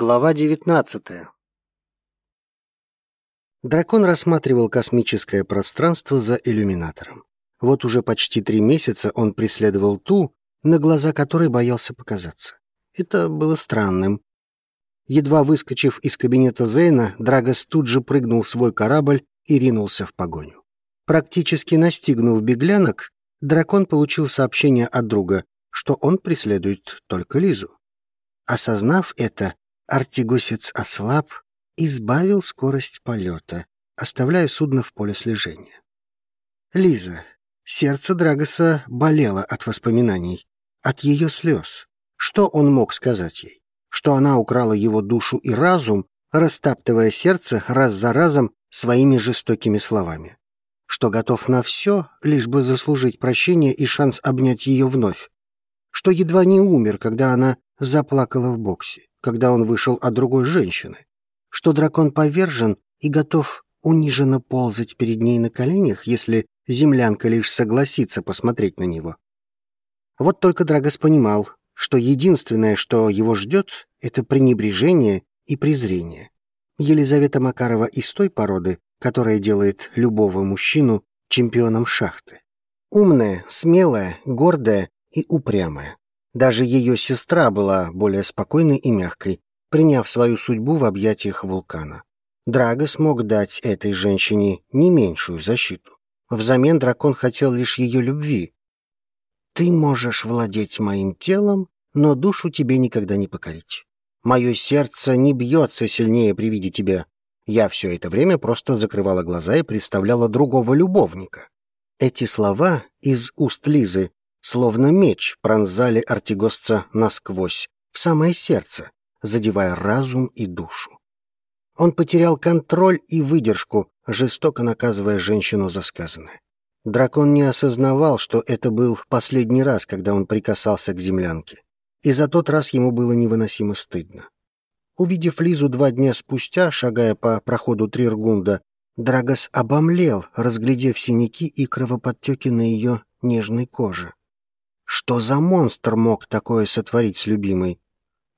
Глава 19 Дракон рассматривал космическое пространство за иллюминатором. Вот уже почти три месяца он преследовал ту, на глаза которой боялся показаться. Это было странным. Едва выскочив из кабинета Зейна, Драгос тут же прыгнул в свой корабль и ринулся в погоню. Практически настигнув беглянок, дракон получил сообщение от друга, что он преследует только Лизу. Осознав это, Артигосец ослаб и сбавил скорость полета, оставляя судно в поле слежения. Лиза. Сердце Драгоса болело от воспоминаний, от ее слез. Что он мог сказать ей? Что она украла его душу и разум, растаптывая сердце раз за разом своими жестокими словами. Что готов на все, лишь бы заслужить прощение и шанс обнять ее вновь. Что едва не умер, когда она заплакала в боксе когда он вышел от другой женщины, что дракон повержен и готов униженно ползать перед ней на коленях, если землянка лишь согласится посмотреть на него. Вот только Драгос понимал, что единственное, что его ждет, это пренебрежение и презрение. Елизавета Макарова из той породы, которая делает любого мужчину чемпионом шахты. Умная, смелая, гордая и упрямая. Даже ее сестра была более спокойной и мягкой, приняв свою судьбу в объятиях вулкана. Драго смог дать этой женщине не меньшую защиту. Взамен дракон хотел лишь ее любви. «Ты можешь владеть моим телом, но душу тебе никогда не покорить. Мое сердце не бьется сильнее при виде тебя. Я все это время просто закрывала глаза и представляла другого любовника». Эти слова из уст Лизы Словно меч пронзали артигосца насквозь, в самое сердце, задевая разум и душу. Он потерял контроль и выдержку, жестоко наказывая женщину за сказанное. Дракон не осознавал, что это был последний раз, когда он прикасался к землянке. И за тот раз ему было невыносимо стыдно. Увидев Лизу два дня спустя, шагая по проходу Триргунда, Драгос обомлел, разглядев синяки и кровоподтеки на ее нежной коже. Что за монстр мог такое сотворить с любимой?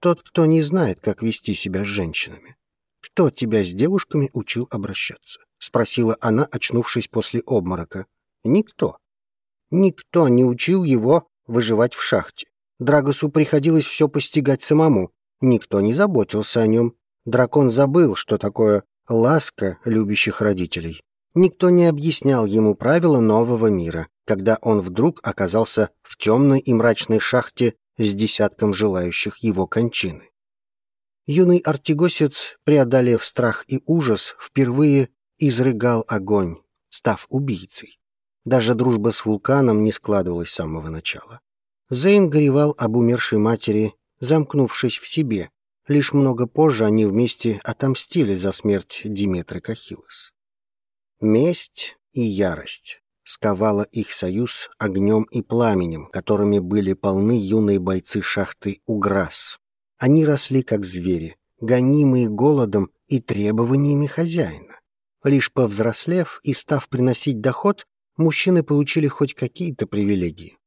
Тот, кто не знает, как вести себя с женщинами. Кто тебя с девушками учил обращаться? Спросила она, очнувшись после обморока. Никто. Никто не учил его выживать в шахте. Драгосу приходилось все постигать самому. Никто не заботился о нем. Дракон забыл, что такое ласка любящих родителей. Никто не объяснял ему правила нового мира, когда он вдруг оказался в темной и мрачной шахте с десятком желающих его кончины. Юный артигосец, преодолев страх и ужас, впервые изрыгал огонь, став убийцей. Даже дружба с вулканом не складывалась с самого начала. Зейн горевал об умершей матери, замкнувшись в себе. Лишь много позже они вместе отомстили за смерть Диметры Кахилос. Месть и ярость сковала их союз огнем и пламенем, которыми были полны юные бойцы шахты Уграс. Они росли как звери, гонимые голодом и требованиями хозяина. Лишь повзрослев и став приносить доход, мужчины получили хоть какие-то привилегии.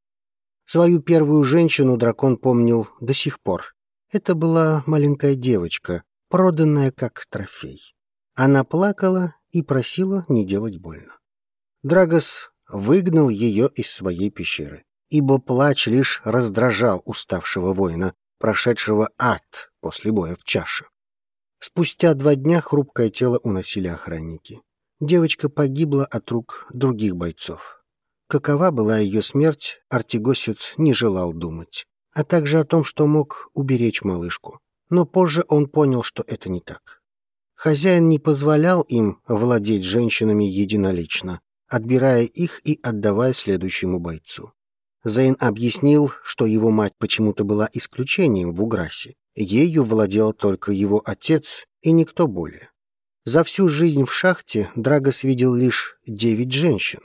Свою первую женщину дракон помнил до сих пор. Это была маленькая девочка, проданная как трофей. Она плакала и просила не делать больно. Драгос выгнал ее из своей пещеры, ибо плач лишь раздражал уставшего воина, прошедшего ад после боя в чаше. Спустя два дня хрупкое тело уносили охранники. Девочка погибла от рук других бойцов. Какова была ее смерть, Артигосец не желал думать, а также о том, что мог уберечь малышку. Но позже он понял, что это не так. Хозяин не позволял им владеть женщинами единолично, отбирая их и отдавая следующему бойцу. Зейн объяснил, что его мать почему-то была исключением в Уграсе. Ею владел только его отец и никто более. За всю жизнь в шахте Драгос видел лишь девять женщин.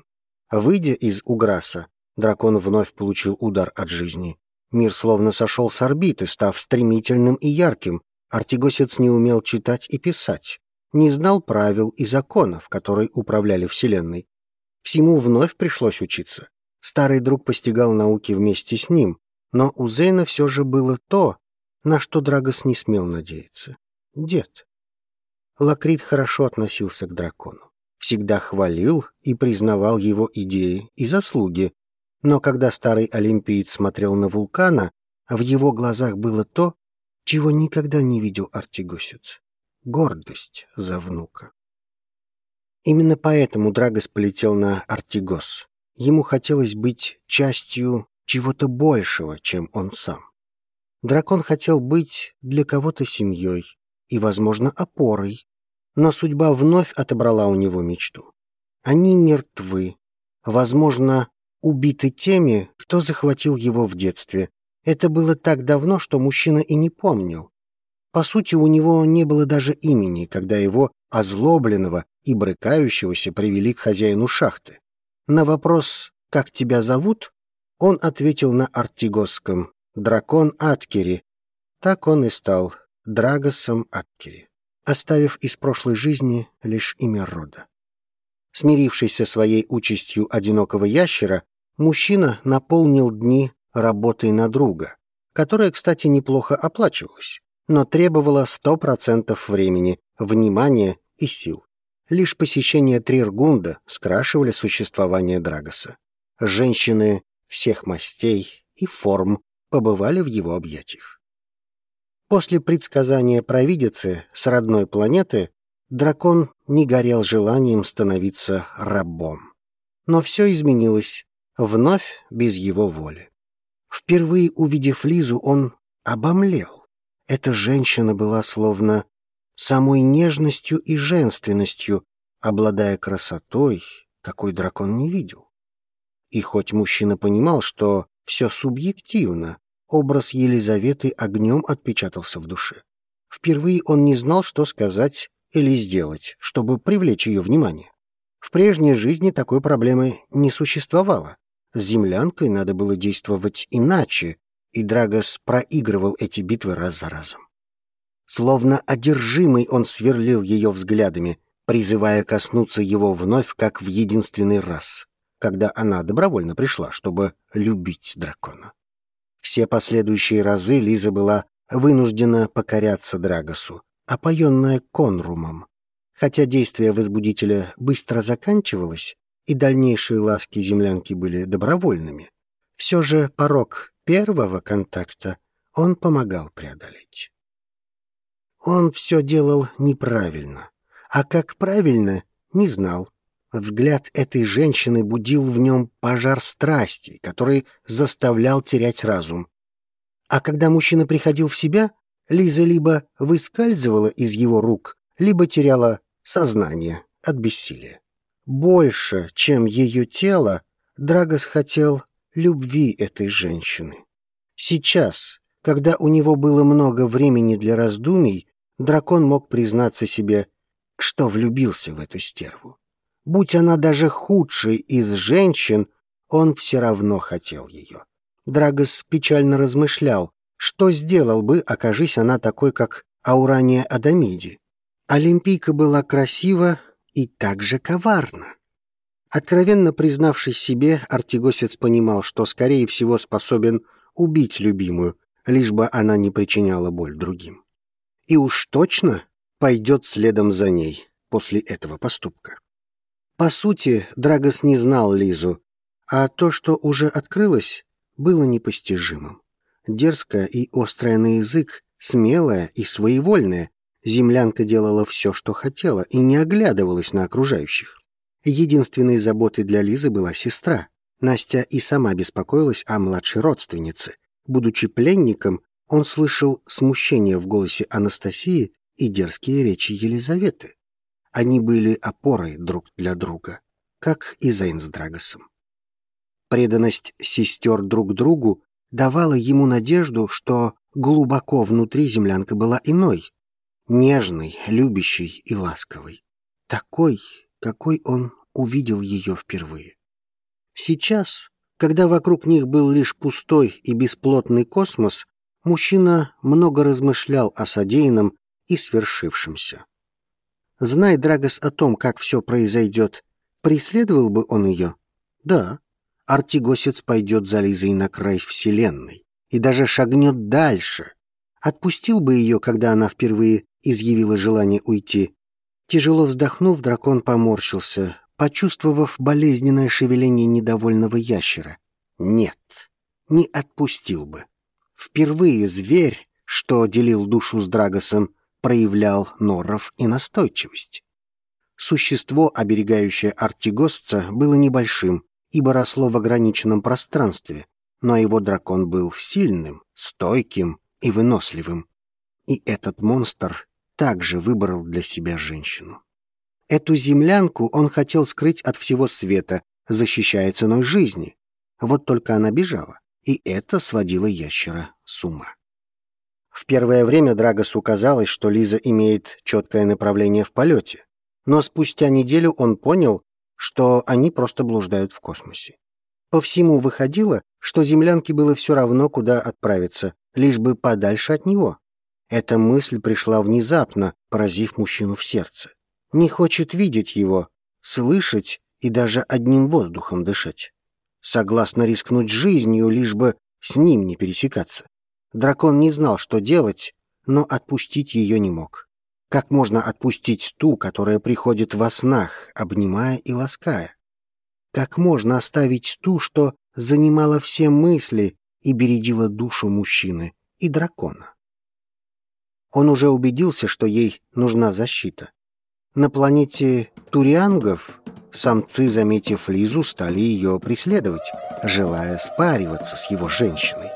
Выйдя из Уграса, дракон вновь получил удар от жизни. Мир словно сошел с орбиты, став стремительным и ярким, Артигосец не умел читать и писать, не знал правил и законов, которые управляли Вселенной. Всему вновь пришлось учиться. Старый друг постигал науки вместе с ним, но у Зейна все же было то, на что Драгос не смел надеяться. Дед. Лакрит хорошо относился к дракону. Всегда хвалил и признавал его идеи и заслуги. Но когда старый олимпиец смотрел на вулкана, в его глазах было то, чего никогда не видел Артигосец — гордость за внука. Именно поэтому Драгос полетел на Артигос. Ему хотелось быть частью чего-то большего, чем он сам. Дракон хотел быть для кого-то семьей и, возможно, опорой, но судьба вновь отобрала у него мечту. Они мертвы, возможно, убиты теми, кто захватил его в детстве. Это было так давно, что мужчина и не помнил. По сути, у него не было даже имени, когда его, озлобленного и брыкающегося, привели к хозяину шахты. На вопрос «Как тебя зовут?» он ответил на артигосском дракон Аткери. Так он и стал Драгосом Аткери, оставив из прошлой жизни лишь имя рода. Смирившись со своей участью одинокого ящера, мужчина наполнил дни работой на друга, которая, кстати, неплохо оплачивалась, но требовала 100% времени, внимания и сил. Лишь посещение Триргунда скрашивали существование Драгоса. Женщины всех мастей и форм побывали в его объятиях. После предсказания провидицы с родной планеты дракон не горел желанием становиться рабом. Но все изменилось, вновь без его воли. Впервые увидев Лизу, он обомлел. Эта женщина была словно самой нежностью и женственностью, обладая красотой, какой дракон не видел. И хоть мужчина понимал, что все субъективно. Образ Елизаветы огнем отпечатался в душе. Впервые он не знал, что сказать или сделать, чтобы привлечь ее внимание. В прежней жизни такой проблемы не существовало. С землянкой надо было действовать иначе, и Драгос проигрывал эти битвы раз за разом. Словно одержимый он сверлил ее взглядами, призывая коснуться его вновь, как в единственный раз когда она добровольно пришла, чтобы любить дракона. Все последующие разы Лиза была вынуждена покоряться Драгосу, опоенная конрумом. Хотя действие возбудителя быстро заканчивалось, и дальнейшие ласки землянки были добровольными, все же порог первого контакта он помогал преодолеть. Он все делал неправильно, а как правильно, не знал. Взгляд этой женщины будил в нем пожар страсти, который заставлял терять разум. А когда мужчина приходил в себя, Лиза либо выскальзывала из его рук, либо теряла сознание от бессилия. Больше, чем ее тело, Драгос хотел любви этой женщины. Сейчас, когда у него было много времени для раздумий, дракон мог признаться себе, что влюбился в эту стерву. Будь она даже худшей из женщин, он все равно хотел ее. Драгос печально размышлял, что сделал бы, окажись она такой, как Аурания Адамиди. Олимпийка была красива и также коварна. Откровенно признавшись себе, Артигосец понимал, что, скорее всего, способен убить любимую, лишь бы она не причиняла боль другим. И уж точно пойдет следом за ней после этого поступка. По сути, Драгос не знал Лизу, а то, что уже открылось, было непостижимым. Дерзкая и острая на язык, смелая и своевольная, землянка делала все, что хотела, и не оглядывалась на окружающих. Единственной заботой для Лизы была сестра. Настя и сама беспокоилась о младшей родственнице. Будучи пленником, он слышал смущение в голосе Анастасии и дерзкие речи Елизаветы. Они были опорой друг для друга, как и Зейн с Драгосом. Преданность сестер друг другу давала ему надежду, что глубоко внутри землянка была иной, нежной, любящей и ласковой, такой, какой он увидел ее впервые. Сейчас, когда вокруг них был лишь пустой и бесплотный космос, мужчина много размышлял о содеянном и свершившемся. Знай Драгос о том, как все произойдет, преследовал бы он ее? Да. Артигосец пойдет за Лизой на край Вселенной и даже шагнет дальше. Отпустил бы ее, когда она впервые изъявила желание уйти. Тяжело вздохнув, дракон поморщился, почувствовав болезненное шевеление недовольного ящера. Нет, не отпустил бы. Впервые зверь, что делил душу с Драгосом, проявлял норов и настойчивость. Существо, оберегающее артигосца, было небольшим, ибо росло в ограниченном пространстве, но его дракон был сильным, стойким и выносливым. И этот монстр также выбрал для себя женщину. Эту землянку он хотел скрыть от всего света, защищая ценой жизни. Вот только она бежала, и это сводило ящера с ума. В первое время Драгосу казалось, что Лиза имеет четкое направление в полете, но спустя неделю он понял, что они просто блуждают в космосе. По всему выходило, что землянке было все равно, куда отправиться, лишь бы подальше от него. Эта мысль пришла внезапно, поразив мужчину в сердце. Не хочет видеть его, слышать и даже одним воздухом дышать. Согласно рискнуть жизнью, лишь бы с ним не пересекаться. Дракон не знал, что делать, но отпустить ее не мог. Как можно отпустить ту, которая приходит во снах, обнимая и лаская? Как можно оставить ту, что занимала все мысли и бередила душу мужчины и дракона? Он уже убедился, что ей нужна защита. На планете Туриангов самцы, заметив Лизу, стали ее преследовать, желая спариваться с его женщиной.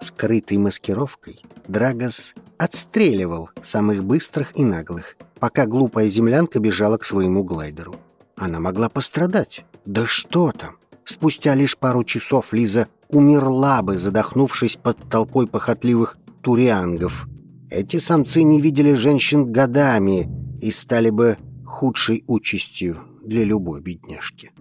Скрытой маскировкой Драгос отстреливал самых быстрых и наглых, пока глупая землянка бежала к своему глайдеру. Она могла пострадать. Да что там? Спустя лишь пару часов Лиза умерла бы, задохнувшись под толпой похотливых туриангов. Эти самцы не видели женщин годами и стали бы худшей участью для любой бедняжки.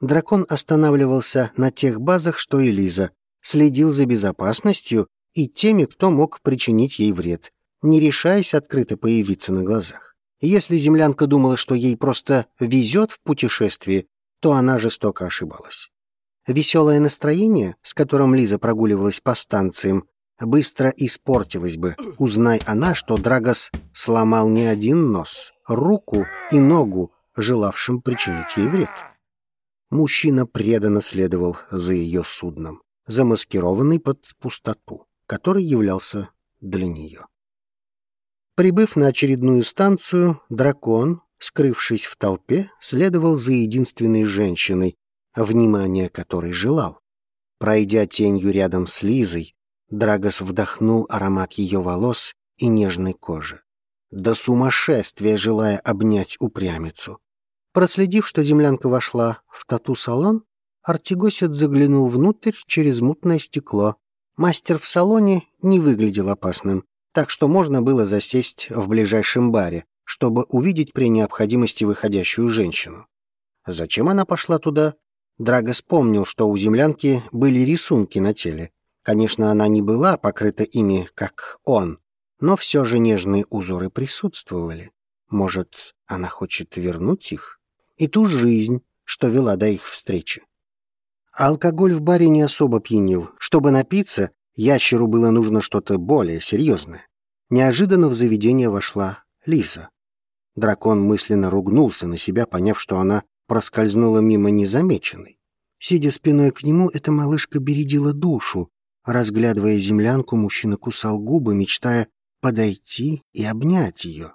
Дракон останавливался на тех базах, что и Лиза, следил за безопасностью и теми, кто мог причинить ей вред, не решаясь открыто появиться на глазах. Если землянка думала, что ей просто везет в путешествии, то она жестоко ошибалась. Веселое настроение, с которым Лиза прогуливалась по станциям, быстро испортилось бы, узнай она, что Драгос сломал не один нос, руку и ногу, желавшим причинить ей вред. Мужчина преданно следовал за ее судном, замаскированный под пустоту который являлся для нее. Прибыв на очередную станцию, дракон, скрывшись в толпе, следовал за единственной женщиной, внимание которой желал. Пройдя тенью рядом с Лизой, Драгос вдохнул аромат ее волос и нежной кожи. До сумасшествия желая обнять упрямицу. Проследив, что землянка вошла в тату-салон, Артигосит заглянул внутрь через мутное стекло Мастер в салоне не выглядел опасным, так что можно было засесть в ближайшем баре, чтобы увидеть при необходимости выходящую женщину. Зачем она пошла туда? Драго вспомнил, что у землянки были рисунки на теле. Конечно, она не была покрыта ими, как он, но все же нежные узоры присутствовали. Может, она хочет вернуть их? И ту жизнь, что вела до их встречи. Алкоголь в баре не особо пьянил. Чтобы напиться, ящеру было нужно что-то более серьезное. Неожиданно в заведение вошла Лиза. Дракон мысленно ругнулся на себя, поняв, что она проскользнула мимо незамеченной. Сидя спиной к нему, эта малышка бередила душу. Разглядывая землянку, мужчина кусал губы, мечтая подойти и обнять ее.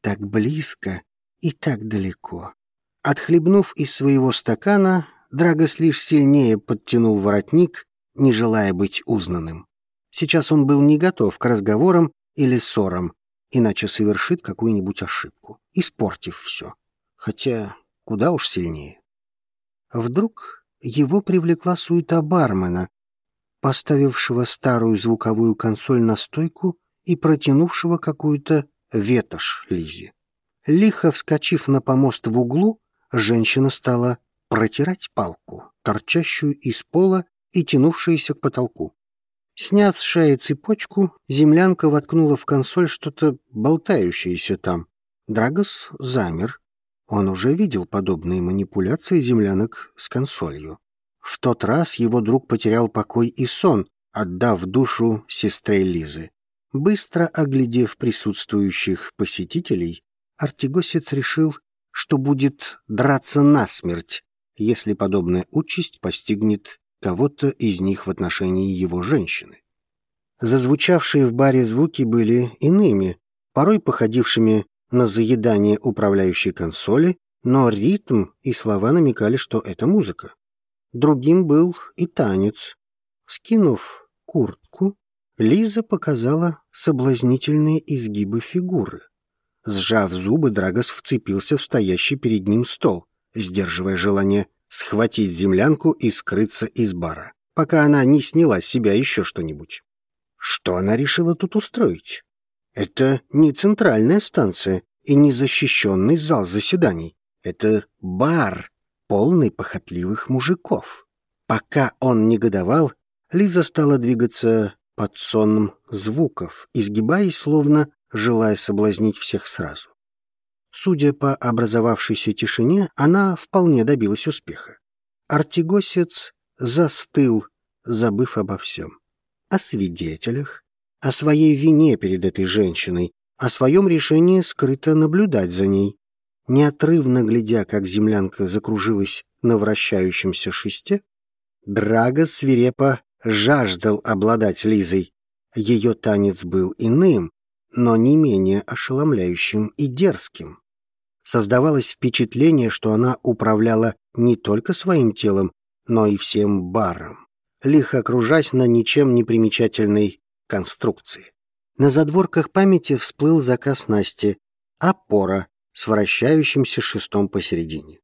Так близко и так далеко. Отхлебнув из своего стакана, Драгос лишь сильнее подтянул воротник, не желая быть узнанным. Сейчас он был не готов к разговорам или ссорам, иначе совершит какую-нибудь ошибку, испортив все. Хотя куда уж сильнее. Вдруг его привлекла суета бармена, поставившего старую звуковую консоль на стойку и протянувшего какую-то ветошь Лизе. Лихо вскочив на помост в углу, женщина стала протирать палку, торчащую из пола и тянувшуюся к потолку. Сняв с шеи цепочку, землянка воткнула в консоль что-то болтающееся там. Драгос замер. Он уже видел подобные манипуляции землянок с консолью. В тот раз его друг потерял покой и сон, отдав душу сестре Лизы. Быстро оглядев присутствующих посетителей, Артигосец решил, что будет драться насмерть, если подобная участь постигнет кого-то из них в отношении его женщины. Зазвучавшие в баре звуки были иными, порой походившими на заедание управляющей консоли, но ритм и слова намекали, что это музыка. Другим был и танец. Скинув куртку, Лиза показала соблазнительные изгибы фигуры. Сжав зубы, Драгос вцепился в стоящий перед ним стол, сдерживая желание схватить землянку и скрыться из бара, пока она не сняла с себя еще что-нибудь. Что она решила тут устроить? Это не центральная станция и не защищенный зал заседаний. Это бар, полный похотливых мужиков. Пока он негодовал, Лиза стала двигаться под сонным звуков, изгибаясь, словно желая соблазнить всех сразу. Судя по образовавшейся тишине, она вполне добилась успеха. Артигосец застыл, забыв обо всем. О свидетелях, о своей вине перед этой женщиной, о своем решении скрыто наблюдать за ней. Неотрывно глядя, как землянка закружилась на вращающемся шесте, Драго свирепо жаждал обладать Лизой. Ее танец был иным, но не менее ошеломляющим и дерзким. Создавалось впечатление, что она управляла не только своим телом, но и всем баром, лихо окружаясь на ничем не примечательной конструкции. На задворках памяти всплыл заказ Насти «Опора» с вращающимся шестом посередине.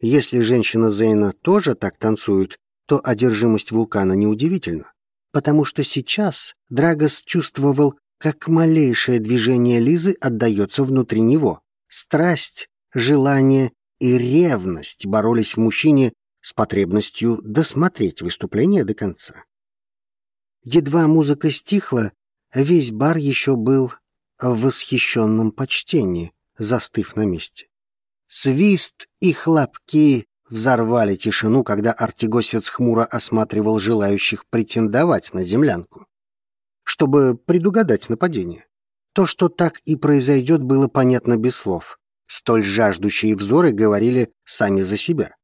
Если женщина Зейна тоже так танцует, то одержимость вулкана неудивительна, потому что сейчас Драгос чувствовал, как малейшее движение Лизы отдается внутри него. Страсть, желание и ревность боролись в мужчине с потребностью досмотреть выступление до конца. Едва музыка стихла, весь бар еще был в восхищенном почтении, застыв на месте. Свист и хлопки взорвали тишину, когда Артигосец хмуро осматривал желающих претендовать на землянку, чтобы предугадать нападение. То, что так и произойдет, было понятно без слов. Столь жаждущие взоры говорили сами за себя.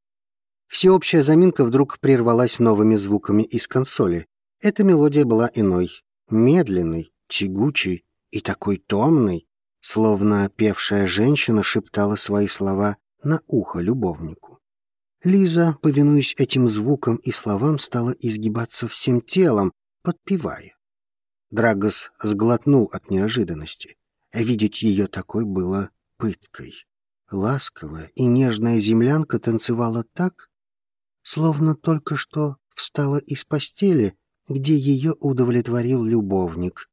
Всеобщая заминка вдруг прервалась новыми звуками из консоли. Эта мелодия была иной, медленной, тягучей и такой томной, словно певшая женщина шептала свои слова на ухо любовнику. Лиза, повинуясь этим звукам и словам, стала изгибаться всем телом, подпевая. Драгос сглотнул от неожиданности. Видеть ее такой было пыткой. Ласковая и нежная землянка танцевала так, словно только что встала из постели, где ее удовлетворил любовник.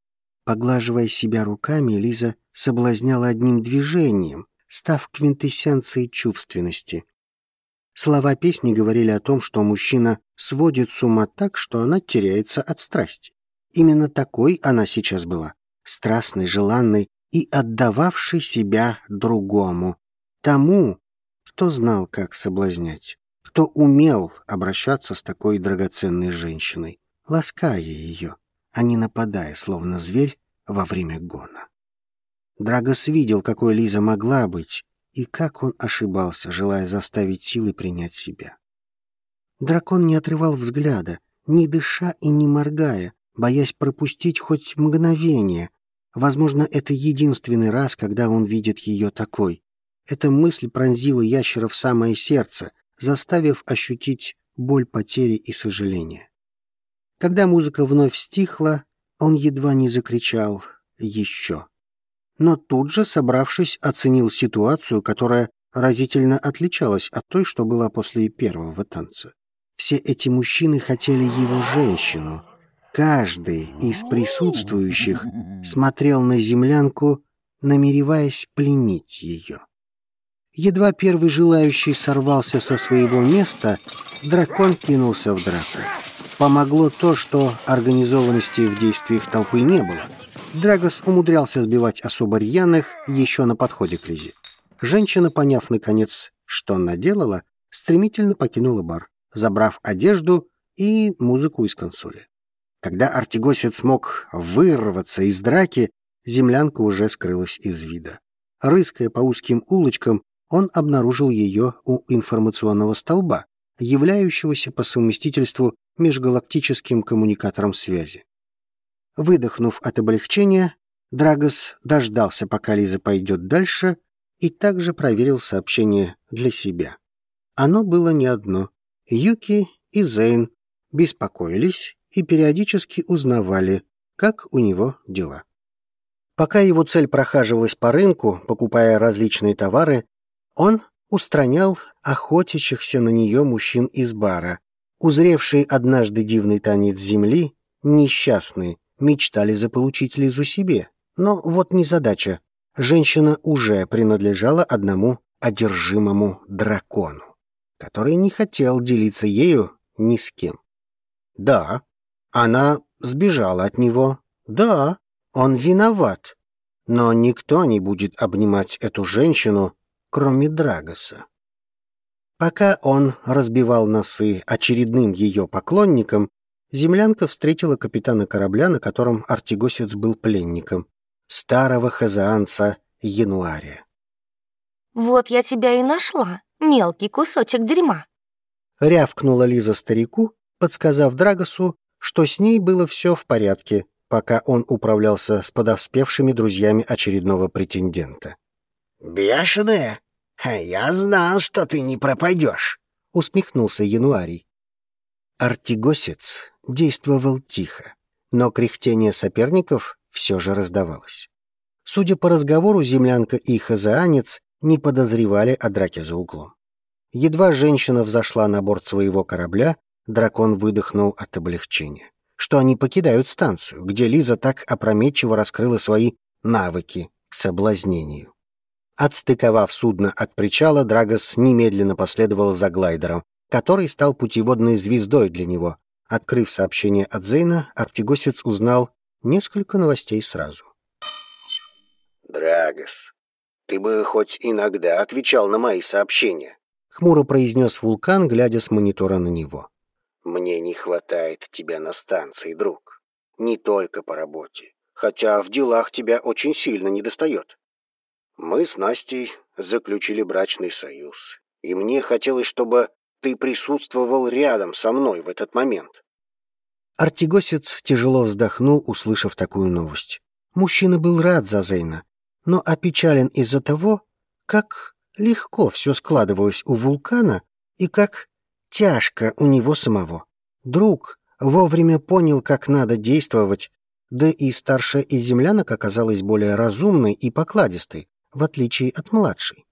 Поглаживая себя руками, Лиза соблазняла одним движением, став квинтэссенцией чувственности. Слова песни говорили о том, что мужчина сводит с ума так, что она теряется от страсти. Именно такой она сейчас была, страстной, желанной и отдававшей себя другому, тому, кто знал, как соблазнять, кто умел обращаться с такой драгоценной женщиной, лаская ее, а не нападая, словно зверь, во время гона. Драгос видел, какой Лиза могла быть, и как он ошибался, желая заставить силы принять себя. Дракон не отрывал взгляда, не дыша и не моргая, боясь пропустить хоть мгновение. Возможно, это единственный раз, когда он видит ее такой. Эта мысль пронзила ящера в самое сердце, заставив ощутить боль потери и сожаления. Когда музыка вновь стихла, он едва не закричал «Еще!». Но тут же, собравшись, оценил ситуацию, которая разительно отличалась от той, что была после первого танца. Все эти мужчины хотели его женщину — Каждый из присутствующих смотрел на землянку, намереваясь пленить ее. Едва первый желающий сорвался со своего места, дракон кинулся в драку. Помогло то, что организованности в действиях толпы не было. Драгос умудрялся сбивать особо рьяных еще на подходе к Лизе. Женщина, поняв, наконец, что наделала, стремительно покинула бар, забрав одежду и музыку из консоли. Когда Артигосец смог вырваться из драки, землянка уже скрылась из вида. Рыская по узким улочкам, он обнаружил ее у информационного столба, являющегося по совместительству межгалактическим коммуникатором связи. Выдохнув от облегчения, Драгос дождался, пока Лиза пойдет дальше, и также проверил сообщение для себя. Оно было не одно. Юки и Зейн беспокоились и периодически узнавали, как у него дела. Пока его цель прохаживалась по рынку, покупая различные товары, он устранял охотящихся на нее мужчин из бара. Узревшие однажды дивный танец земли, несчастные, мечтали заполучить Лизу себе. Но вот незадача. Женщина уже принадлежала одному одержимому дракону, который не хотел делиться ею ни с кем. Да, она сбежала от него. Да, он виноват. Но никто не будет обнимать эту женщину, кроме Драгоса. Пока он разбивал носы очередным ее поклонникам, землянка встретила капитана корабля, на котором Артигосец был пленником, старого хазаанца Януария. «Вот я тебя и нашла, мелкий кусочек дерьма!» Рявкнула Лиза старику, подсказав Драгосу, что с ней было все в порядке, пока он управлялся с подоспевшими друзьями очередного претендента. «Бешеная? Я знал, что ты не пропадешь!» — усмехнулся Януарий. Артигосец действовал тихо, но кряхтение соперников все же раздавалось. Судя по разговору, землянка и хазаанец не подозревали о драке за углом. Едва женщина взошла на борт своего корабля, дракон выдохнул от облегчения, что они покидают станцию, где Лиза так опрометчиво раскрыла свои навыки к соблазнению. Отстыковав судно от причала, Драгос немедленно последовал за глайдером, который стал путеводной звездой для него. Открыв сообщение от Зейна, Артигосец узнал несколько новостей сразу. «Драгос, ты бы хоть иногда отвечал на мои сообщения», — хмуро произнес вулкан, глядя с монитора на него. «Мне не хватает тебя на станции, друг. Не только по работе, хотя в делах тебя очень сильно недостает. Мы с Настей заключили брачный союз, и мне хотелось, чтобы ты присутствовал рядом со мной в этот момент. Артигосец тяжело вздохнул, услышав такую новость. Мужчина был рад за Зейна, но опечален из-за того, как легко все складывалось у вулкана и как тяжко у него самого. Друг вовремя понял, как надо действовать, да и старшая из землянок оказалась более разумной и покладистой, в отличие от младшей.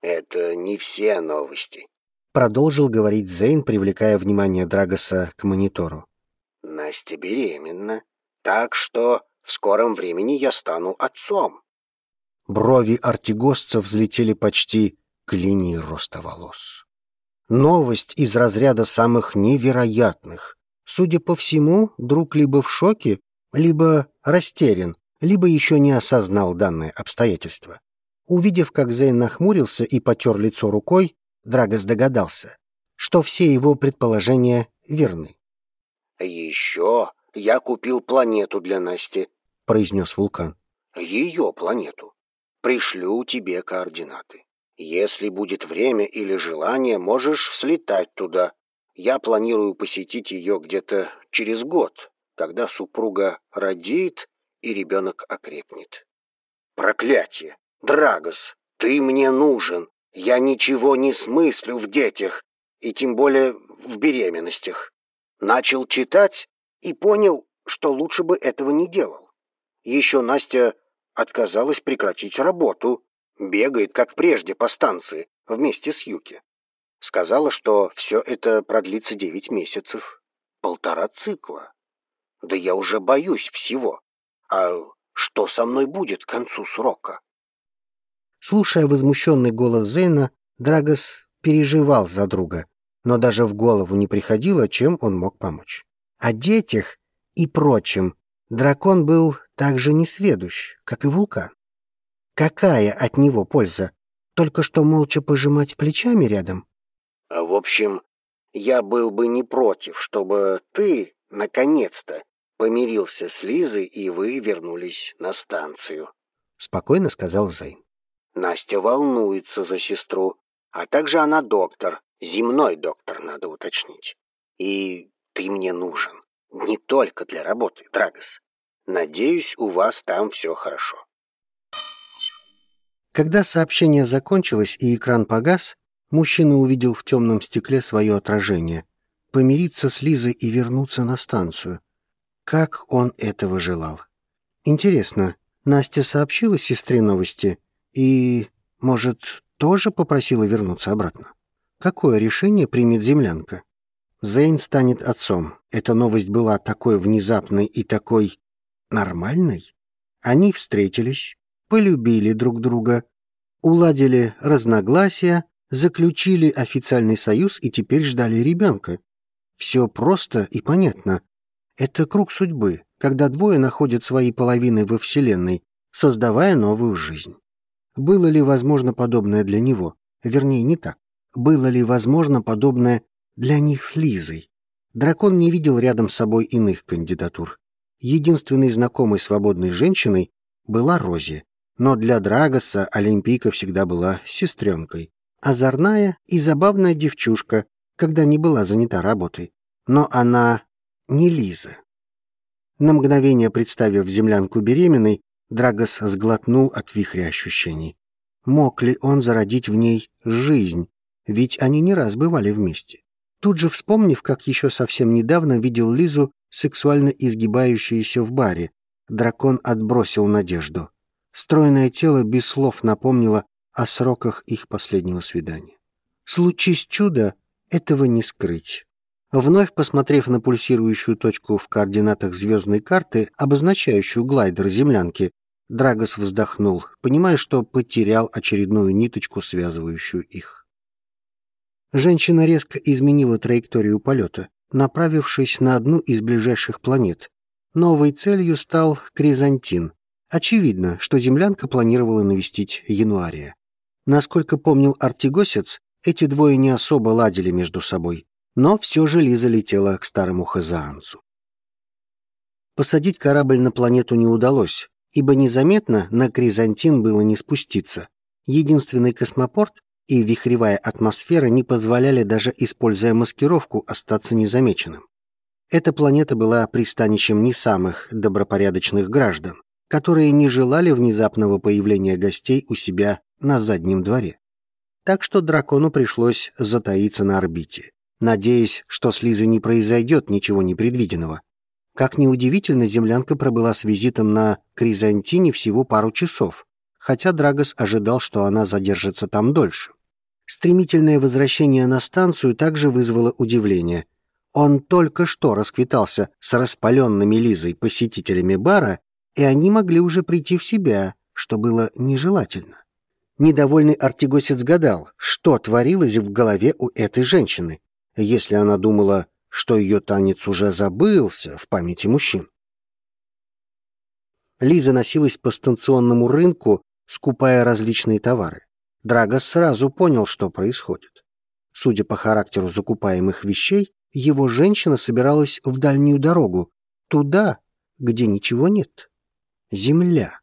«Это не все новости», — продолжил говорить Зейн, привлекая внимание Драгоса к монитору. «Настя беременна, так что в скором времени я стану отцом». Брови артигосца взлетели почти к линии роста волос. Новость из разряда самых невероятных. Судя по всему, друг либо в шоке, либо растерян, либо еще не осознал данное обстоятельство. Увидев, как Зейн нахмурился и потер лицо рукой, Драгос догадался, что все его предположения верны. «Еще я купил планету для Насти», — произнес вулкан. «Ее планету. Пришлю тебе координаты. Если будет время или желание, можешь слетать туда. Я планирую посетить ее где-то через год, когда супруга родит и ребенок окрепнет. Проклятие! Драгос, ты мне нужен. Я ничего не смыслю в детях, и тем более в беременностях. Начал читать и понял, что лучше бы этого не делал. Еще Настя отказалась прекратить работу, бегает, как прежде, по станции вместе с Юки. Сказала, что все это продлится девять месяцев. Полтора цикла. Да я уже боюсь всего. А что со мной будет к концу срока? Слушая возмущенный голос Зейна, Драгос переживал за друга, но даже в голову не приходило, чем он мог помочь. О детях и прочем дракон был так же несведущ, как и вулкан. Какая от него польза? Только что молча пожимать плечами рядом? В общем, я был бы не против, чтобы ты наконец-то помирился с Лизой, и вы вернулись на станцию», — спокойно сказал Зейн. «Настя волнуется за сестру, а также она доктор, земной доктор, надо уточнить. И ты мне нужен, не только для работы, Драгос. Надеюсь, у вас там все хорошо». Когда сообщение закончилось и экран погас, мужчина увидел в темном стекле свое отражение. Помириться с Лизой и вернуться на станцию. Как он этого желал. Интересно, Настя сообщила сестре новости и, может, тоже попросила вернуться обратно? Какое решение примет землянка? Зейн станет отцом. Эта новость была такой внезапной и такой нормальной. Они встретились, полюбили друг друга, уладили разногласия, заключили официальный союз и теперь ждали ребенка. Все просто и понятно. Это круг судьбы, когда двое находят свои половины во Вселенной, создавая новую жизнь. Было ли возможно подобное для него? Вернее, не так. Было ли возможно подобное для них с Лизой? Дракон не видел рядом с собой иных кандидатур. Единственной знакомой свободной женщиной была Рози, но для Драгоса Олимпийка всегда была сестренкой. Озорная и забавная девчушка, когда не была занята работой. Но она не Лиза. На мгновение представив землянку беременной, Драгос сглотнул от вихря ощущений. Мог ли он зародить в ней жизнь? Ведь они не раз бывали вместе. Тут же вспомнив, как еще совсем недавно видел Лизу, сексуально изгибающуюся в баре, дракон отбросил надежду. Стройное тело без слов напомнило о сроках их последнего свидания. Случись чудо, этого не скрыть. Вновь посмотрев на пульсирующую точку в координатах звездной карты, обозначающую глайдер землянки, Драгос вздохнул, понимая, что потерял очередную ниточку, связывающую их. Женщина резко изменила траекторию полета, направившись на одну из ближайших планет. Новой целью стал Кризантин, Очевидно, что землянка планировала навестить Януария. Насколько помнил Артигосец, эти двое не особо ладили между собой, но все же Лиза летела к старому хазаанцу. Посадить корабль на планету не удалось, ибо незаметно на Кризантин было не спуститься. Единственный космопорт и вихревая атмосфера не позволяли даже, используя маскировку, остаться незамеченным. Эта планета была пристанищем не самых добропорядочных граждан которые не желали внезапного появления гостей у себя на заднем дворе. Так что дракону пришлось затаиться на орбите, надеясь, что с Лизой не произойдет ничего непредвиденного. Как ни удивительно, землянка пробыла с визитом на Кризантине всего пару часов, хотя Драгос ожидал, что она задержится там дольше. Стремительное возвращение на станцию также вызвало удивление. Он только что расквитался с распаленными Лизой посетителями бара и они могли уже прийти в себя, что было нежелательно. Недовольный Артигосец гадал, что творилось в голове у этой женщины, если она думала, что ее танец уже забылся в памяти мужчин. Лиза носилась по станционному рынку, скупая различные товары. Драгос сразу понял, что происходит. Судя по характеру закупаемых вещей, его женщина собиралась в дальнюю дорогу, туда, где ничего нет. Земля.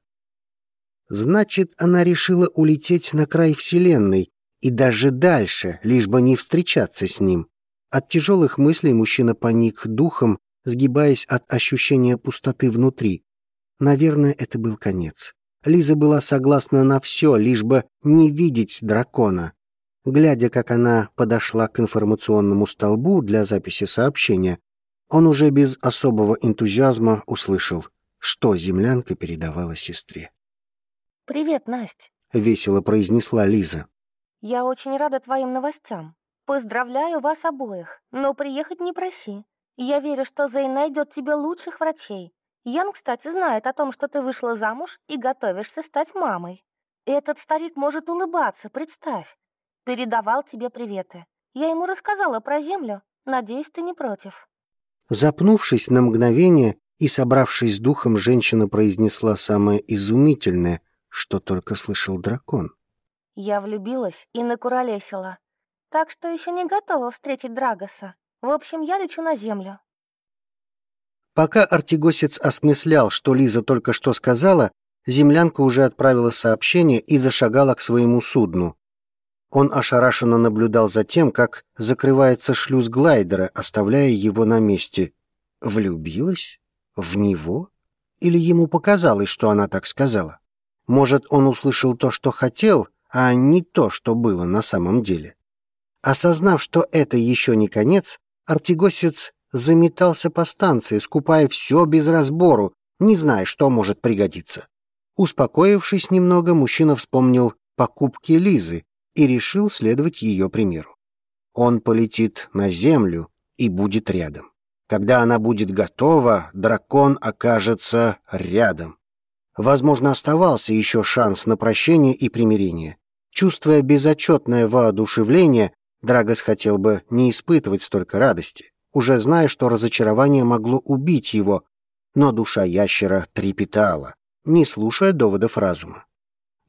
Значит, она решила улететь на край Вселенной и даже дальше, лишь бы не встречаться с ним. От тяжелых мыслей мужчина поник духом, сгибаясь от ощущения пустоты внутри. Наверное, это был конец. Лиза была согласна на все, лишь бы не видеть дракона. Глядя, как она подошла к информационному столбу для записи сообщения, он уже без особого энтузиазма услышал что землянка передавала сестре. «Привет, Настя», — весело произнесла Лиза. «Я очень рада твоим новостям. Поздравляю вас обоих, но приехать не проси. Я верю, что Зейн найдет тебе лучших врачей. Ян, кстати, знает о том, что ты вышла замуж и готовишься стать мамой. Этот старик может улыбаться, представь. Передавал тебе приветы. Я ему рассказала про землю. Надеюсь, ты не против». Запнувшись на мгновение, и, собравшись с духом, женщина произнесла самое изумительное, что только слышал дракон. «Я влюбилась и накуролесила, так что еще не готова встретить Драгоса. В общем, я лечу на землю». Пока артигосец осмыслял, что Лиза только что сказала, землянка уже отправила сообщение и зашагала к своему судну. Он ошарашенно наблюдал за тем, как закрывается шлюз глайдера, оставляя его на месте. Влюбилась? В него? Или ему показалось, что она так сказала? Может, он услышал то, что хотел, а не то, что было на самом деле? Осознав, что это еще не конец, артигосец заметался по станции, скупая все без разбору, не зная, что может пригодиться. Успокоившись немного, мужчина вспомнил покупки Лизы и решил следовать ее примеру. Он полетит на землю и будет рядом. Когда она будет готова, дракон окажется рядом. Возможно, оставался еще шанс на прощение и примирение. Чувствуя безотчетное воодушевление, Драгос хотел бы не испытывать столько радости, уже зная, что разочарование могло убить его, но душа ящера трепетала, не слушая доводов разума.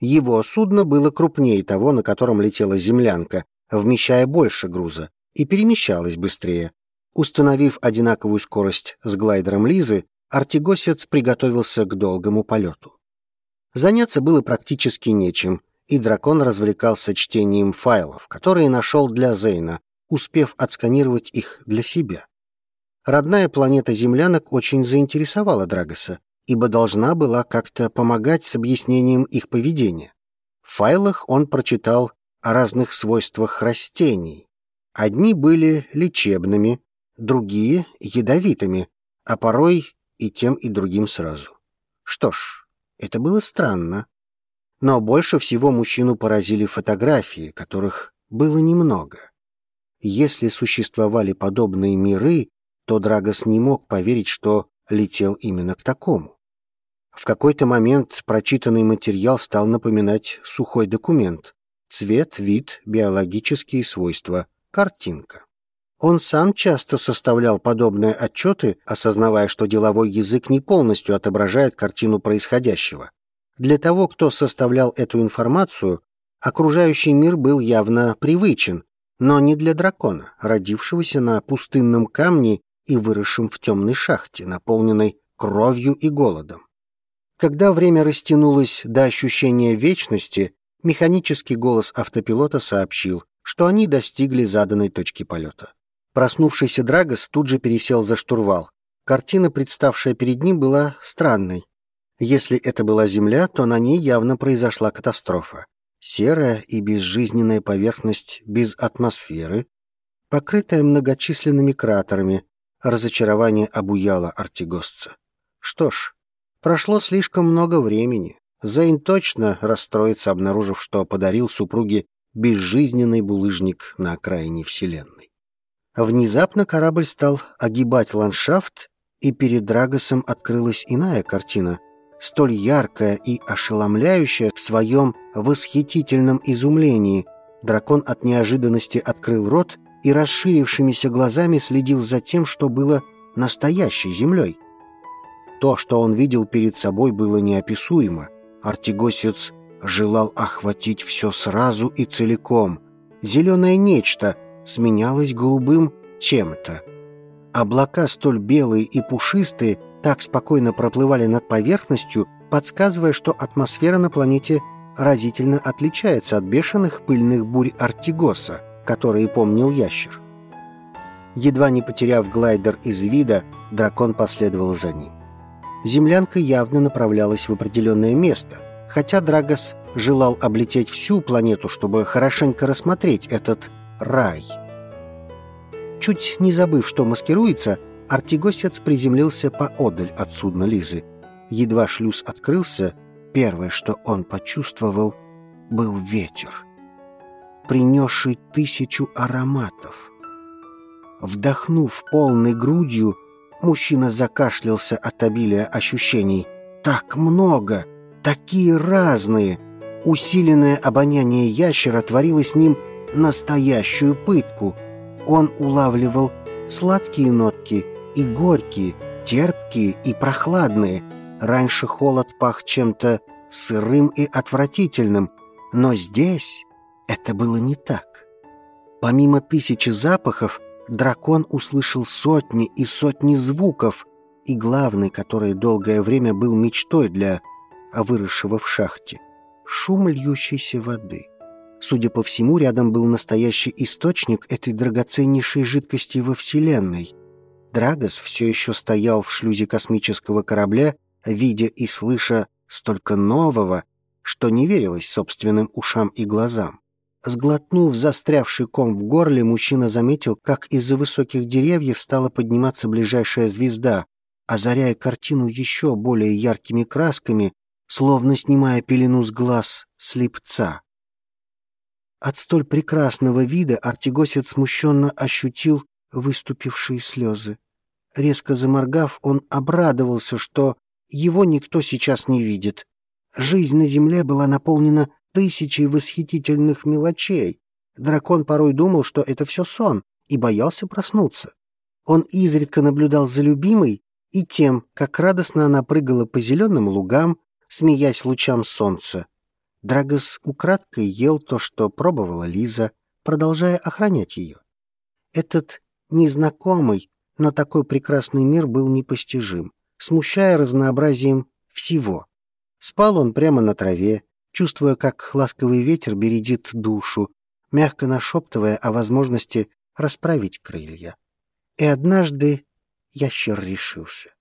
Его судно было крупнее того, на котором летела землянка, вмещая больше груза, и перемещалось быстрее. Установив одинаковую скорость с глайдером Лизы, артигосец приготовился к долгому полету. Заняться было практически нечем, и дракон развлекался чтением файлов, которые нашел для Зейна, успев отсканировать их для себя. Родная планета землянок очень заинтересовала Драгоса, ибо должна была как-то помогать с объяснением их поведения. В файлах он прочитал о разных свойствах растений. Одни были лечебными, другие — ядовитыми, а порой и тем, и другим сразу. Что ж, это было странно. Но больше всего мужчину поразили фотографии, которых было немного. Если существовали подобные миры, то Драгос не мог поверить, что летел именно к такому. В какой-то момент прочитанный материал стал напоминать сухой документ. Цвет, вид, биологические свойства, картинка. Он сам часто составлял подобные отчеты, осознавая, что деловой язык не полностью отображает картину происходящего. Для того, кто составлял эту информацию, окружающий мир был явно привычен, но не для дракона, родившегося на пустынном камне и выросшем в темной шахте, наполненной кровью и голодом. Когда время растянулось до ощущения вечности, механический голос автопилота сообщил, что они достигли заданной точки полета. Проснувшийся Драгос тут же пересел за штурвал. Картина, представшая перед ним, была странной. Если это была Земля, то на ней явно произошла катастрофа. Серая и безжизненная поверхность без атмосферы, покрытая многочисленными кратерами, разочарование обуяло артигосца. Что ж, Прошло слишком много времени. Зейн точно расстроится, обнаружив, что подарил супруге безжизненный булыжник на окраине Вселенной. Внезапно корабль стал огибать ландшафт, и перед Драгосом открылась иная картина, столь яркая и ошеломляющая в своем восхитительном изумлении. Дракон от неожиданности открыл рот и расширившимися глазами следил за тем, что было настоящей землей. То, что он видел перед собой, было неописуемо. Артигосец желал охватить все сразу и целиком. Зеленое нечто сменялось голубым чем-то. Облака столь белые и пушистые так спокойно проплывали над поверхностью, подсказывая, что атмосфера на планете разительно отличается от бешеных пыльных бурь Артигоса, которые помнил ящер. Едва не потеряв глайдер из вида, дракон последовал за ним землянка явно направлялась в определенное место, хотя Драгос желал облететь всю планету, чтобы хорошенько рассмотреть этот рай. Чуть не забыв, что маскируется, Артигосец приземлился поодаль от судна Лизы. Едва шлюз открылся, первое, что он почувствовал, был ветер, принесший тысячу ароматов. Вдохнув полной грудью, Мужчина закашлялся от обилия ощущений. «Так много! Такие разные!» Усиленное обоняние ящера творило с ним настоящую пытку. Он улавливал сладкие нотки и горькие, терпкие и прохладные. Раньше холод пах чем-то сырым и отвратительным, но здесь это было не так. Помимо тысячи запахов, дракон услышал сотни и сотни звуков, и главный, который долгое время был мечтой для выросшего в шахте — шум льющейся воды. Судя по всему, рядом был настоящий источник этой драгоценнейшей жидкости во Вселенной. Драгос все еще стоял в шлюзе космического корабля, видя и слыша столько нового, что не верилось собственным ушам и глазам. Сглотнув застрявший ком в горле, мужчина заметил, как из-за высоких деревьев стала подниматься ближайшая звезда, озаряя картину еще более яркими красками, словно снимая пелену с глаз слепца. От столь прекрасного вида Артигосец смущенно ощутил выступившие слезы. Резко заморгав, он обрадовался, что его никто сейчас не видит. Жизнь на земле была наполнена тысячей восхитительных мелочей. Дракон порой думал, что это все сон, и боялся проснуться. Он изредка наблюдал за любимой и тем, как радостно она прыгала по зеленым лугам, смеясь лучам солнца. Драгос украдкой ел то, что пробовала Лиза, продолжая охранять ее. Этот незнакомый, но такой прекрасный мир был непостижим, смущая разнообразием всего. Спал он прямо на траве, чувствуя, как ласковый ветер бередит душу, мягко нашептывая о возможности расправить крылья. И однажды ящер решился.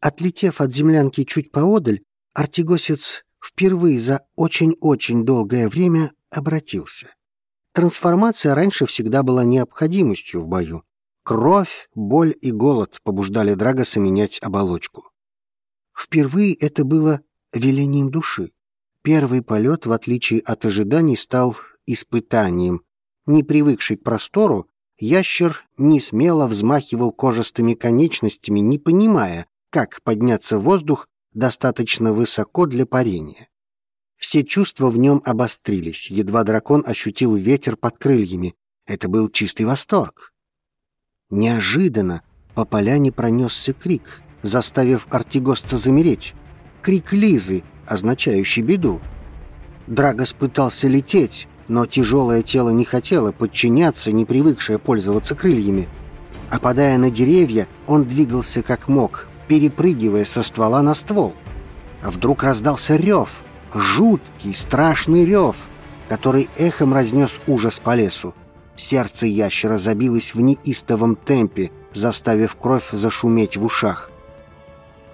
Отлетев от землянки чуть поодаль, Артигосец впервые за очень-очень долгое время обратился. Трансформация раньше всегда была необходимостью в бою. Кровь, боль и голод побуждали Драгоса менять оболочку. Впервые это было велением души. Первый полет, в отличие от ожиданий, стал испытанием. Не привыкший к простору, ящер не смело взмахивал кожистыми конечностями, не понимая, как подняться в воздух достаточно высоко для парения. Все чувства в нем обострились, едва дракон ощутил ветер под крыльями. Это был чистый восторг. Неожиданно по поляне пронесся крик, заставив Артигоста замереть. Крик Лизы, означающий беду. Драгос пытался лететь, но тяжелое тело не хотело подчиняться, не привыкшее пользоваться крыльями. Опадая на деревья, он двигался как мог, перепрыгивая со ствола на ствол. Вдруг раздался рев, жуткий, страшный рев, который эхом разнес ужас по лесу. Сердце ящера забилось в неистовом темпе, заставив кровь зашуметь в ушах.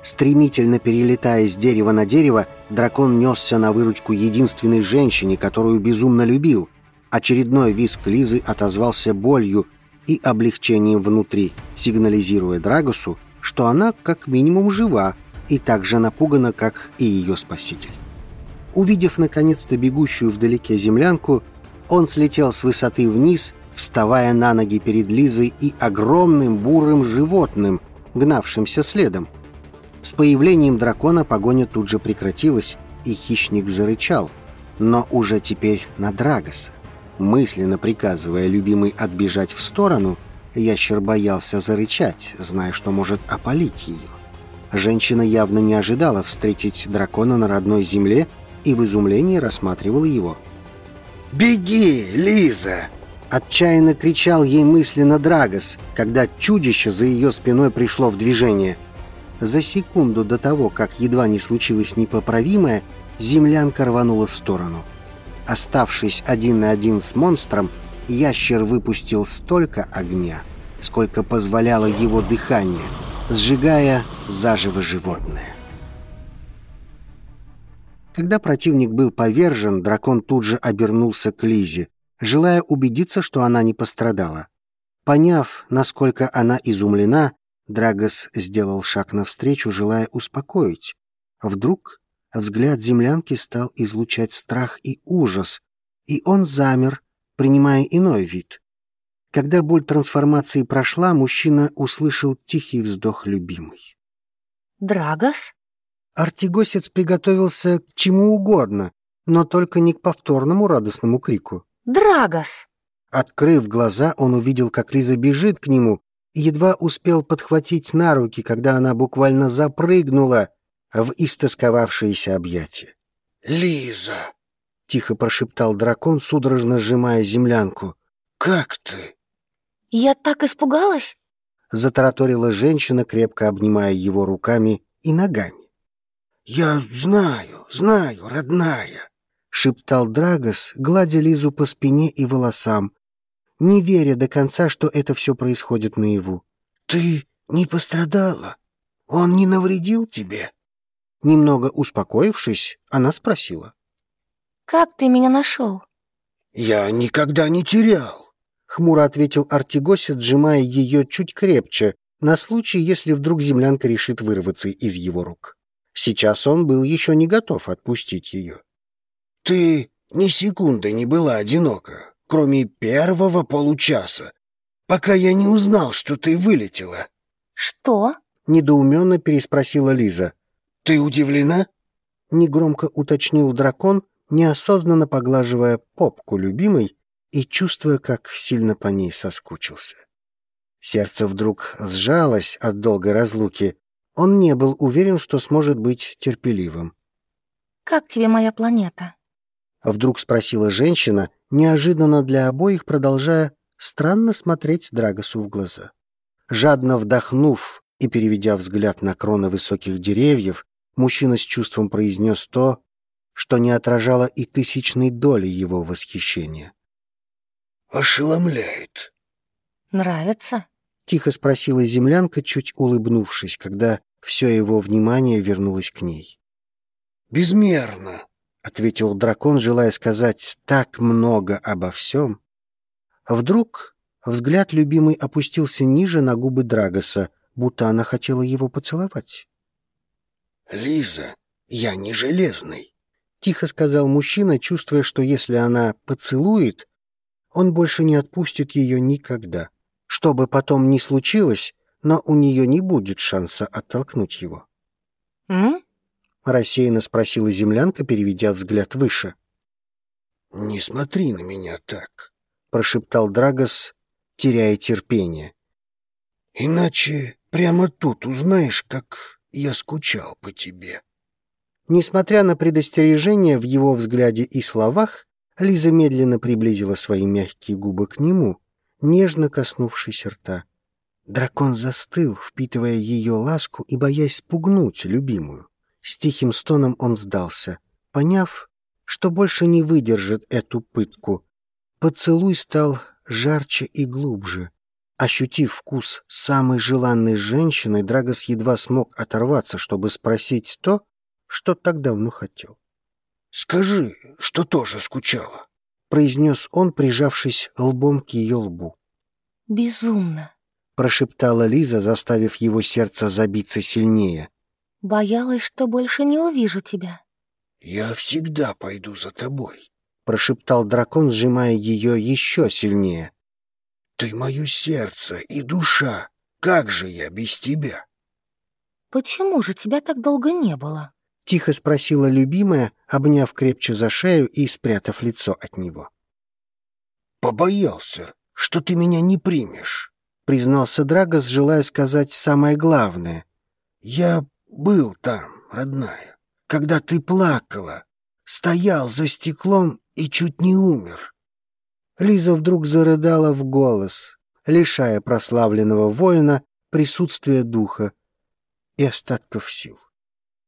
Стремительно перелетая с дерева на дерево, дракон несся на выручку единственной женщине, которую безумно любил. Очередной визг Лизы отозвался болью и облегчением внутри, сигнализируя Драгосу, что она как минимум жива и так же напугана, как и ее спаситель. Увидев наконец-то бегущую вдалеке землянку, он слетел с высоты вниз, вставая на ноги перед Лизой и огромным бурым животным, гнавшимся следом. С появлением дракона погоня тут же прекратилась, и хищник зарычал, но уже теперь на Драгоса. Мысленно приказывая любимой отбежать в сторону – Ящер боялся зарычать, зная, что может опалить ее. Женщина явно не ожидала встретить дракона на родной земле и в изумлении рассматривала его. «Беги, Лиза!» Отчаянно кричал ей мысленно Драгос, когда чудище за ее спиной пришло в движение. За секунду до того, как едва не случилось непоправимое, землянка рванула в сторону. Оставшись один на один с монстром, ящер выпустил столько огня, сколько позволяло его дыхание, сжигая заживо животное. Когда противник был повержен, дракон тут же обернулся к Лизе, желая убедиться, что она не пострадала. Поняв, насколько она изумлена, Драгос сделал шаг навстречу, желая успокоить. Вдруг взгляд землянки стал излучать страх и ужас, и он замер, принимая иной вид. Когда боль трансформации прошла, мужчина услышал тихий вздох любимой. «Драгос?» Артигосец приготовился к чему угодно, но только не к повторному радостному крику. «Драгос!» Открыв глаза, он увидел, как Лиза бежит к нему, и едва успел подхватить на руки, когда она буквально запрыгнула в истосковавшиеся объятия. «Лиза!» тихо прошептал дракон, судорожно сжимая землянку. «Как ты?» «Я так испугалась!» затараторила женщина, крепко обнимая его руками и ногами. «Я знаю, знаю, родная», — шептал Драгос, гладя Лизу по спине и волосам, не веря до конца, что это все происходит наяву. «Ты не пострадала? Он не навредил тебе?» Немного успокоившись, она спросила. «Как ты меня нашел?» «Я никогда не терял», — хмуро ответил Артигосит, сжимая ее чуть крепче, на случай, если вдруг землянка решит вырваться из его рук. Сейчас он был еще не готов отпустить ее. «Ты ни секунды не была одинока, кроме первого получаса, пока я не узнал, что ты вылетела». «Что?» — недоуменно переспросила Лиза. «Ты удивлена?» — негромко уточнил дракон, неосознанно поглаживая попку любимой и чувствуя, как сильно по ней соскучился. Сердце вдруг сжалось от долгой разлуки. Он не был уверен, что сможет быть терпеливым. «Как тебе моя планета?» Вдруг спросила женщина, неожиданно для обоих продолжая странно смотреть Драгосу в глаза. Жадно вдохнув и переведя взгляд на кроны высоких деревьев, мужчина с чувством произнес то, что не отражало и тысячной доли его восхищения. «Ошеломляет». «Нравится?» — тихо спросила землянка, чуть улыбнувшись, когда все его внимание вернулось к ней. «Безмерно», — ответил дракон, желая сказать так много обо всем. Вдруг взгляд любимой опустился ниже на губы Драгоса, будто она хотела его поцеловать. «Лиза, я не железный», — тихо сказал мужчина, чувствуя, что если она поцелует, он больше не отпустит ее никогда. Что бы потом ни случилось, но у нее не будет шанса оттолкнуть его. «М?» — рассеянно спросила землянка, переведя взгляд выше. «Не смотри на меня так», — прошептал Драгос, теряя терпение. «Иначе прямо тут узнаешь, как я скучал по тебе». Несмотря на предостережение в его взгляде и словах, Лиза медленно приблизила свои мягкие губы к нему, нежно коснувшись рта. Дракон застыл, впитывая ее ласку и боясь спугнуть любимую. С тихим стоном он сдался, поняв, что больше не выдержит эту пытку. Поцелуй стал жарче и глубже. Ощутив вкус самой желанной женщины, Драгос едва смог оторваться, чтобы спросить то, что так давно хотел. «Скажи, что тоже скучала», — произнес он, прижавшись лбом к ее лбу. «Безумно», — прошептала Лиза, заставив его сердце забиться сильнее. Боялась, что больше не увижу тебя. «Я всегда пойду за тобой», — прошептал дракон, сжимая ее еще сильнее. «Ты мое сердце и душа. Как же я без тебя?» «Почему же тебя так долго не было?» — тихо спросила любимая, обняв крепче за шею и спрятав лицо от него. «Побоялся, что ты меня не примешь», — признался Драгос, желая сказать самое главное. «Я был там, родная, когда ты плакала, стоял за стеклом и чуть не умер». Лиза вдруг зарыдала в голос, лишая прославленного воина присутствия духа и остатков сил.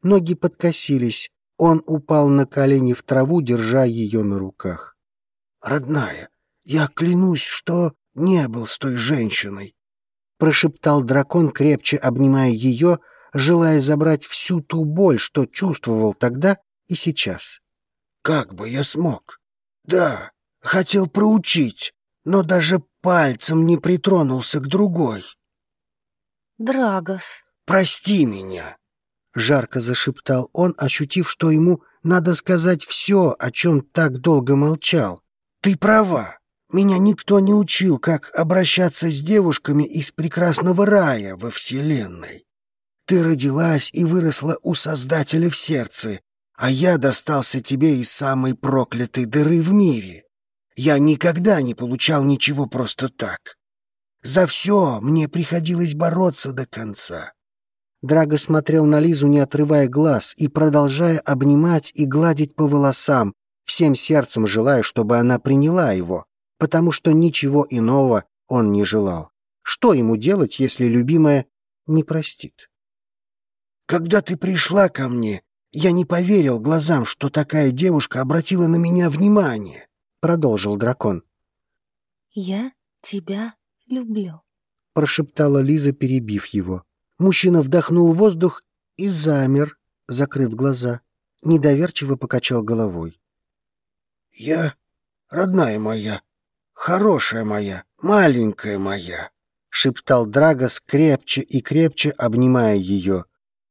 Ноги подкосились, он упал на колени в траву, держа ее на руках. «Родная, я клянусь, что не был с той женщиной», прошептал дракон, крепче обнимая ее, желая забрать всю ту боль, что чувствовал тогда и сейчас. «Как бы я смог? Да, хотел проучить, но даже пальцем не притронулся к другой». «Драгос». «Прости меня», — жарко зашептал он, ощутив, что ему надо сказать все, о чем так долго молчал. «Ты права. Меня никто не учил, как обращаться с девушками из прекрасного рая во Вселенной. Ты родилась и выросла у Создателя в сердце, а я достался тебе из самой проклятой дыры в мире. Я никогда не получал ничего просто так. За все мне приходилось бороться до конца». Драго смотрел на Лизу, не отрывая глаз, и продолжая обнимать и гладить по волосам, всем сердцем желая, чтобы она приняла его, потому что ничего иного он не желал. Что ему делать, если любимая не простит? «Когда ты пришла ко мне, я не поверил глазам, что такая девушка обратила на меня внимание», — продолжил дракон. «Я тебя люблю», — прошептала Лиза, перебив его. Мужчина вдохнул воздух и замер, закрыв глаза. Недоверчиво покачал головой. «Я, родная моя, хорошая моя, маленькая моя», — шептал Драгос крепче и крепче, обнимая ее.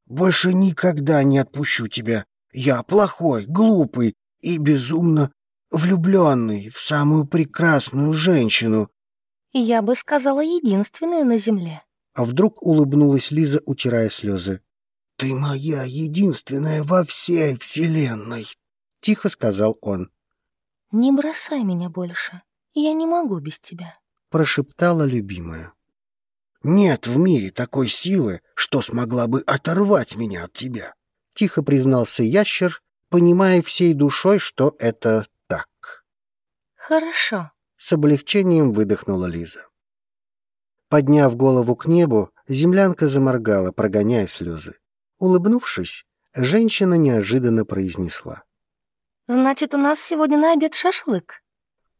«Больше никогда не отпущу тебя. Я плохой, глупый и безумно влюбленный в самую прекрасную женщину». «Я бы сказала, единственную на земле». А вдруг улыбнулась Лиза, утирая слезы. «Ты моя единственная во всей вселенной», — тихо сказал он. «Не бросай меня больше. Я не могу без тебя», — прошептала любимая. «Нет в мире такой силы, что смогла бы оторвать меня от тебя», — тихо признался ящер, понимая всей душой, что это так. «Хорошо», — с облегчением выдохнула Лиза. Подняв голову к небу, землянка заморгала, прогоняя слезы. Улыбнувшись, женщина неожиданно произнесла. «Значит, у нас сегодня на обед шашлык?»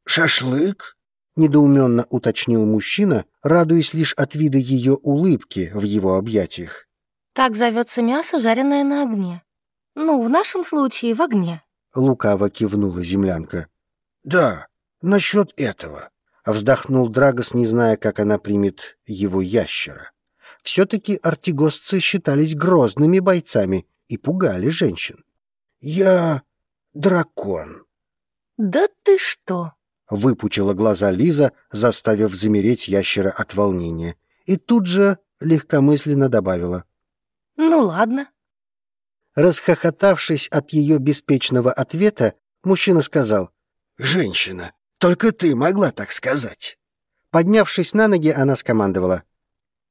«Шашлык?» — недоуменно уточнил мужчина, радуясь лишь от вида ее улыбки в его объятиях. «Так зовется мясо, жареное на огне. Ну, в нашем случае в огне». Лукаво кивнула землянка. «Да, насчет этого», — вздохнул Драгос, не зная, как она примет его ящера. Все-таки артигосцы считались грозными бойцами и пугали женщин. «Я дракон». «Да ты что?» — выпучила глаза Лиза, заставив замереть ящера от волнения. И тут же легкомысленно добавила. «Ну ладно». Расхохотавшись от ее беспечного ответа, мужчина сказал. «Женщина, только ты могла так сказать». Поднявшись на ноги, она скомандовала.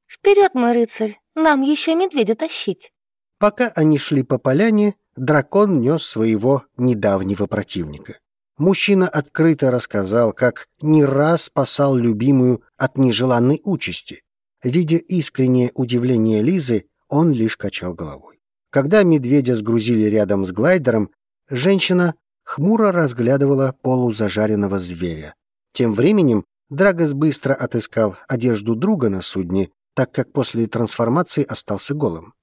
«Вперед, мой рыцарь, нам еще медведя тащить». Пока они шли по поляне, дракон нес своего недавнего противника. Мужчина открыто рассказал, как не раз спасал любимую от нежеланной участи. Видя искреннее удивление Лизы, он лишь качал головой. Когда медведя сгрузили рядом с глайдером, женщина хмуро разглядывала полузажаренного зверя. Тем временем Драгос быстро отыскал одежду друга на судне, так как после трансформации остался голым.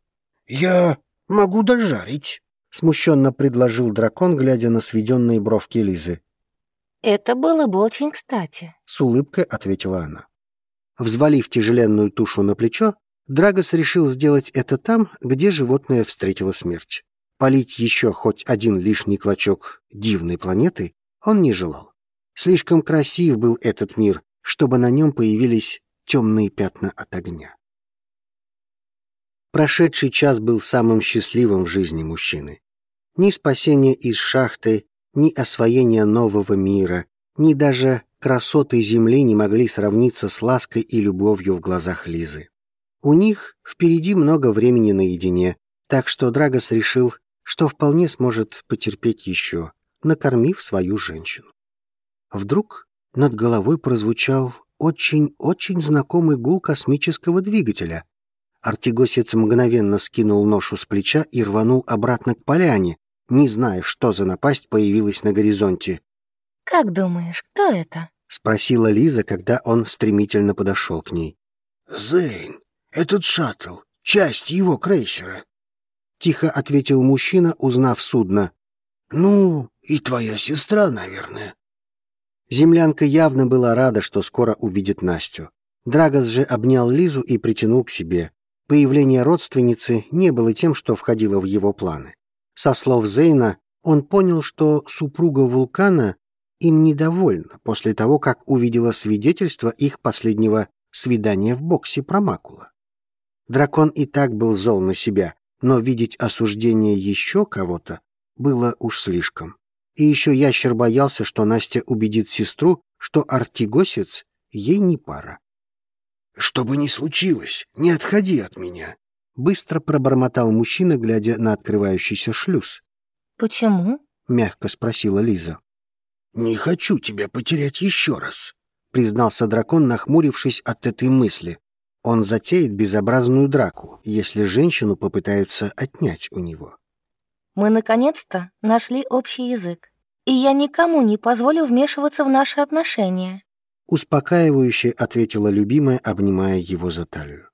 «Я могу дожарить», — смущенно предложил дракон, глядя на сведенные бровки Лизы. «Это было бы очень кстати», — с улыбкой ответила она. Взвалив тяжеленную тушу на плечо, Драгос решил сделать это там, где животное встретило смерть. Полить еще хоть один лишний клочок дивной планеты он не желал. Слишком красив был этот мир, чтобы на нем появились темные пятна от огня. Прошедший час был самым счастливым в жизни мужчины. Ни спасение из шахты, ни освоение нового мира, ни даже красоты Земли не могли сравниться с лаской и любовью в глазах Лизы. У них впереди много времени наедине, так что Драгос решил, что вполне сможет потерпеть еще, накормив свою женщину. Вдруг над головой прозвучал очень-очень знакомый гул космического двигателя. Артигосец мгновенно скинул ношу с плеча и рванул обратно к поляне, не зная, что за напасть появилась на горизонте. «Как думаешь, кто это?» — спросила Лиза, когда он стремительно подошел к ней. «Зейн, этот шаттл, часть его крейсера», — тихо ответил мужчина, узнав судно. «Ну, и твоя сестра, наверное». Землянка явно была рада, что скоро увидит Настю. Драгос же обнял Лизу и притянул к себе. Появление родственницы не было тем, что входило в его планы. Со слов Зейна, он понял, что супруга вулкана им недовольна после того, как увидела свидетельство их последнего свидания в боксе Промакула. Дракон и так был зол на себя, но видеть осуждение еще кого-то было уж слишком. И еще ящер боялся, что Настя убедит сестру, что артигосец ей не пара. «Что бы ни случилось, не отходи от меня», — быстро пробормотал мужчина, глядя на открывающийся шлюз. «Почему?» — мягко спросила Лиза. «Не хочу тебя потерять еще раз», — признался дракон, нахмурившись от этой мысли. Он затеет безобразную драку, если женщину попытаются отнять у него. Мы наконец-то нашли общий язык, и я никому не позволю вмешиваться в наши отношения. Успокаивающе ответила любимая, обнимая его за талию.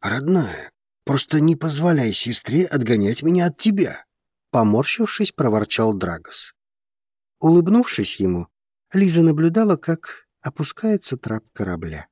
«Родная, просто не позволяй сестре отгонять меня от тебя!» Поморщившись, проворчал Драгос. Улыбнувшись ему, Лиза наблюдала, как опускается трап корабля.